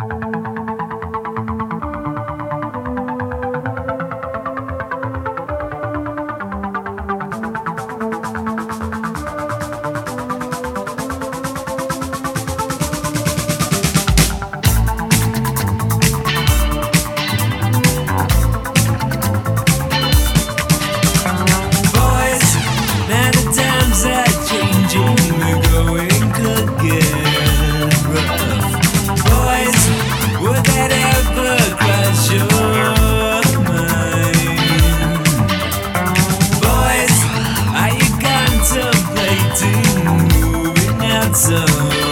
you So.